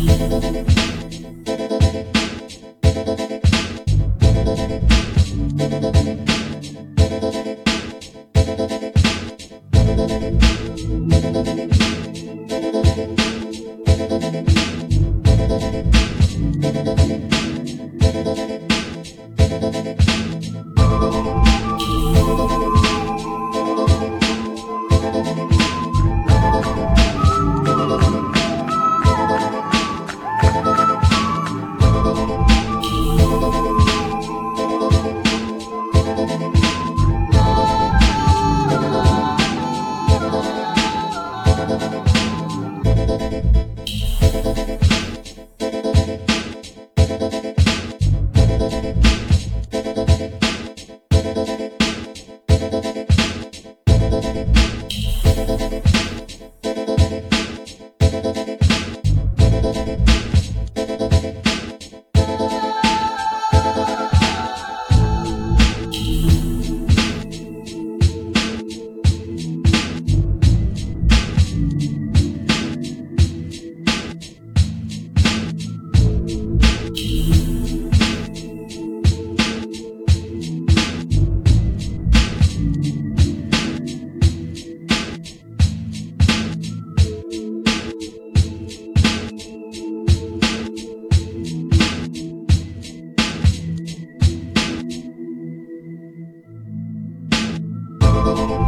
You. thank you